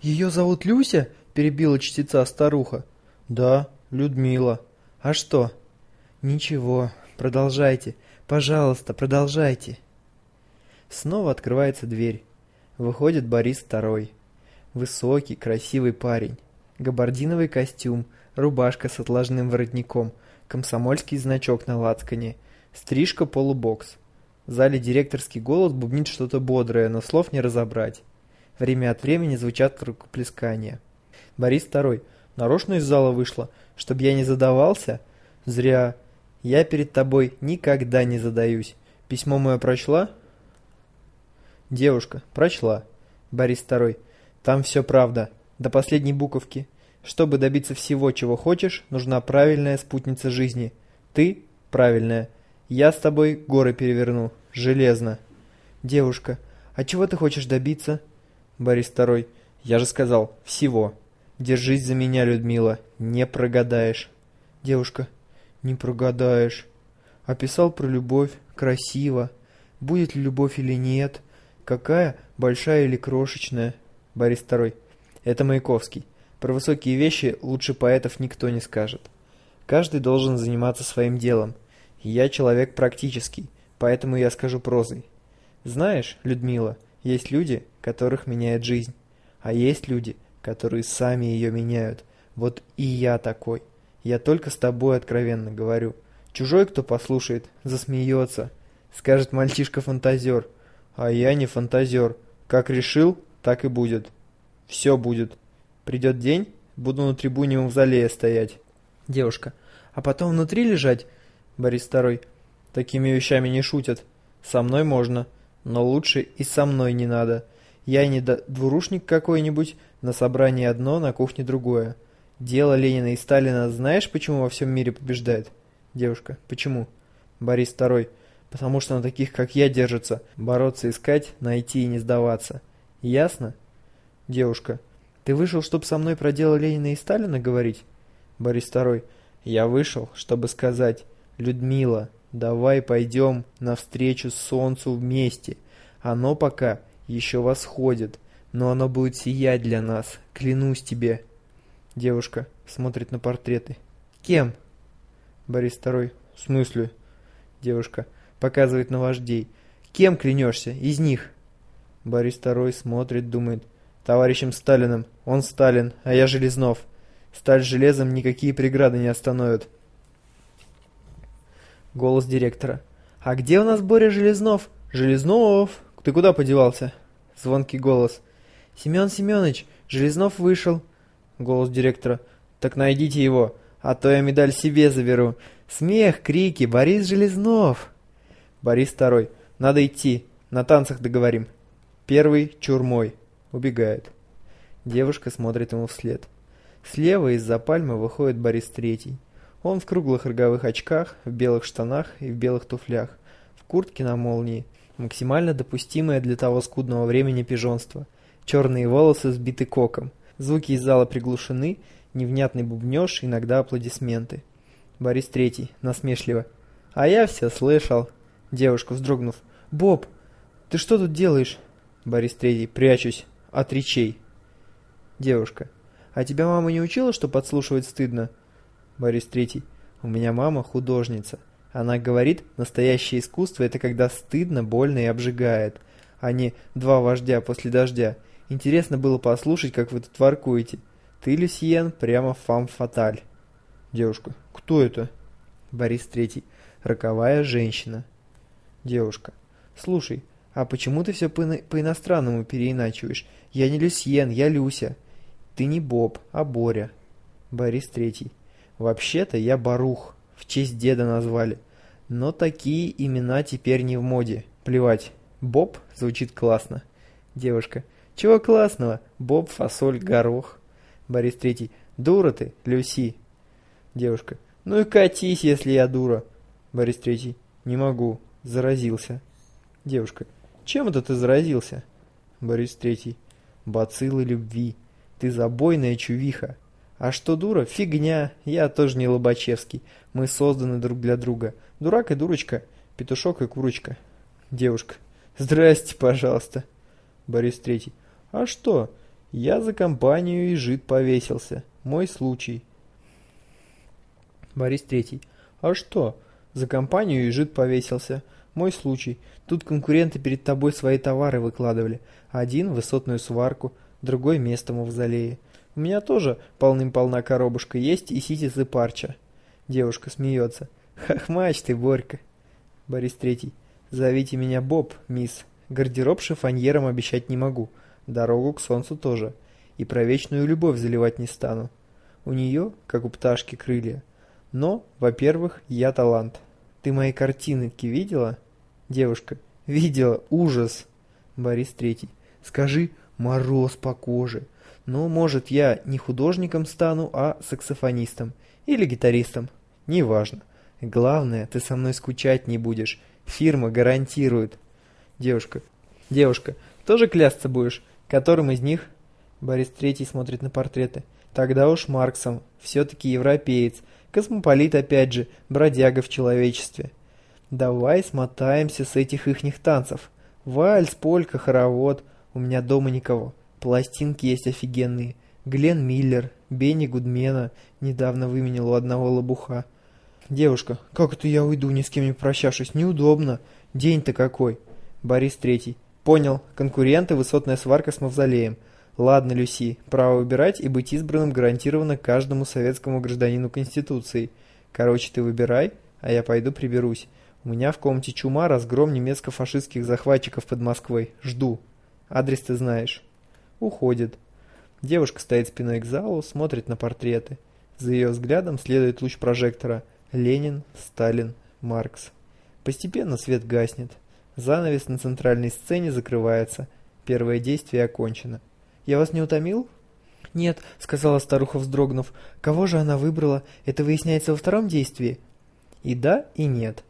Ее зовут Люся? Перебила чтеца старуха. Да, Людмила. А что? Ничего, продолжайте. Пожалуйста, продолжайте. Снова открывается дверь. Выходит Борис Второй. Высокий, красивый парень. Габардиновый костюм, рубашка с отложным воротником, комсомольский значок на лацкане, стрижка полубокс. В зале директорский голос бубнит что-то бодрое, но слов не разобрать. Время от времени звучат рукоплескания. Борис Второй. Нарочно из зала вышла, чтоб я не задавался? Зря. Я перед тобой никогда не задаюсь. Письмо мое прочла? Девушка. Прочла. Борис Второй. Там все правда. До последней буковки. Чтобы добиться всего, чего хочешь, нужна правильная спутница жизни. Ты правильная. Я с тобой горы переверну. Железно. Девушка. А чего ты хочешь добиться? Борис Второй. Я же сказал, всего. Держись за меня, Людмила. Не прогадаешь. Девушка. Не прогадаешь. Описал про любовь. Красиво. Будет ли любовь или нет? Какая? Большая или крошечная? Борис Второй. Это Маяковский. Про высокие вещи лучше поэтов никто не скажет. Каждый должен заниматься своим делом. Я человек практический, поэтому я скажу прозой. Знаешь, Людмила, есть люди, которых меняет жизнь, а есть люди, которые сами ее меняют. Вот и я такой. Я только с тобой откровенно говорю. Чужой, кто послушает, засмеется. Скажет мальчишка-фантазер. А я не фантазер. Как решил, так и будет. Все будет. Придет день, буду на трибуне мавзолея стоять. Девушка. А потом внутри лежать? Борис Второй. Такими вещами не шутят. Со мной можно, но лучше и со мной не надо. Я не двурушник какой-нибудь, на собрании одно, на кухне другое. Дело Ленина и Сталина знаешь, почему во всем мире побеждает? Девушка. Почему? Борис Второй. Потому что на таких, как я, держатся. Бороться, искать, найти и не сдаваться. Ясно? Девушка. Ты вышел, чтобы со мной про дело Ленина и Сталина говорить? Борис Второй. Я вышел, чтобы сказать, Людмила, давай пойдем навстречу солнцу вместе. Оно пока еще восходит, но оно будет сиять для нас, клянусь тебе. Девушка смотрит на портреты. Кем? Борис Второй. В смысле? Девушка показывает на вождей. Кем клянешься из них? Борис Второй смотрит, думает. Товарищем Сталиным. Он Сталин, а я Железнов. Сталь железом никакие преграды не остановят. Голос директора. «А где у нас Боря Железнов?» «Железнов! Ты куда подевался?» Звонкий голос. «Семен Семенович, Железнов вышел». Голос директора. «Так найдите его, а то я медаль себе заберу». Смех, крики. «Борис Железнов!» Борис второй. «Надо идти. На танцах договорим». Первый чурмой. Убегает. Девушка смотрит ему вслед. Слева из-за пальмы выходит Борис Третий. Он в круглых роговых очках, в белых штанах и в белых туфлях, в куртке на молнии, максимально допустимое для того скудного времени пижонство. Черные волосы сбиты коком. Звуки из зала приглушены, невнятный бубнёж, иногда аплодисменты. Борис Третий, насмешливо. «А я все слышал». Девушка, вздрогнув. «Боб, ты что тут делаешь?» Борис Третий, прячусь от речей. Девушка. А тебя мама не учила, что подслушивать стыдно? Борис Третий. У меня мама художница. Она говорит, настоящее искусство это когда стыдно, больно и обжигает, а не два вождя после дождя. Интересно было послушать, как вы тут воркуете. Ты, Люсьен, прямо фам-фаталь. Девушка. Кто это? Борис Третий. Роковая женщина. Девушка. Слушай, а почему ты все по-иностранному переиначиваешь? Я не Люсьен, я Люся. Ты не Боб, а Боря. Борис Третий. Вообще-то я Барух. В честь деда назвали. Но такие имена теперь не в моде. Плевать. Боб звучит классно. Девушка. Чего классного? Боб, фасоль, горох. Борис Третий. Дура ты, Люси. Девушка. Ну и катись, если я дура. Борис Третий. Не могу. Заразился. Девушка. Чем это ты заразился? Борис Третий. Бациллы любви. Ты забойная чувиха. А что дура? Фигня. Я тоже не Лобачевский. Мы созданы друг для друга. Дурак и дурочка. Петушок и курочка. Девушка. Здрасте, пожалуйста. Борис Третий. А что? Я за компанию и жид повесился. Мой случай. Борис Третий. А что? За компанию и жид повесился. Мой случай. Тут конкуренты перед тобой свои товары выкладывали. Один – высотную сварку, другой – место в мавзолее. У меня тоже полным-полна коробушка есть и ситис и парча. Девушка смеется. Хохмач ты, Борька. Борис Третий. Зовите меня Боб, мисс. Гардероб шифоньером обещать не могу. Дорогу к солнцу тоже. И про вечную любовь заливать не стану. У нее, как у пташки, крылья. Но, во-первых, я талант. Ты мои картинки видела? Девушка. Видела. Ужас. Борис Третий. Скажи, мороз по коже. Ну, может, я не художником стану, а саксофонистом. Или гитаристом. Неважно. Главное, ты со мной скучать не будешь. Фирма гарантирует. Девушка. Девушка. Тоже клясться будешь? Которым из них? Борис Третий смотрит на портреты. Тогда уж Марксом. Все-таки европеец. Космополит опять же. Бродяга в человечестве. Давай смотаемся с этих ихних танцев. Вальс, полька, хоровод. У меня дома никого. Пластинки есть офигенные. Глен Миллер, Бенни Гудмена недавно выменил у одного лобуха. Девушка, как это я уйду, ни с кем не прощавшись? Неудобно. День-то какой. Борис Третий. Понял. Конкуренты, высотная сварка с мавзолеем. Ладно, Люси, право выбирать и быть избранным гарантировано каждому советскому гражданину Конституцией. Короче, ты выбирай, а я пойду приберусь. У меня в комнате чума разгром немецко-фашистских захватчиков под Москвой. Жду. Адрес ты знаешь. Уходит. Девушка стоит спиной к залу, смотрит на портреты. За ее взглядом следует луч прожектора. Ленин, Сталин, Маркс. Постепенно свет гаснет. Занавес на центральной сцене закрывается. Первое действие окончено. «Я вас не утомил?» «Нет», — сказала старуха, вздрогнув. «Кого же она выбрала? Это выясняется во втором действии?» «И да, и нет.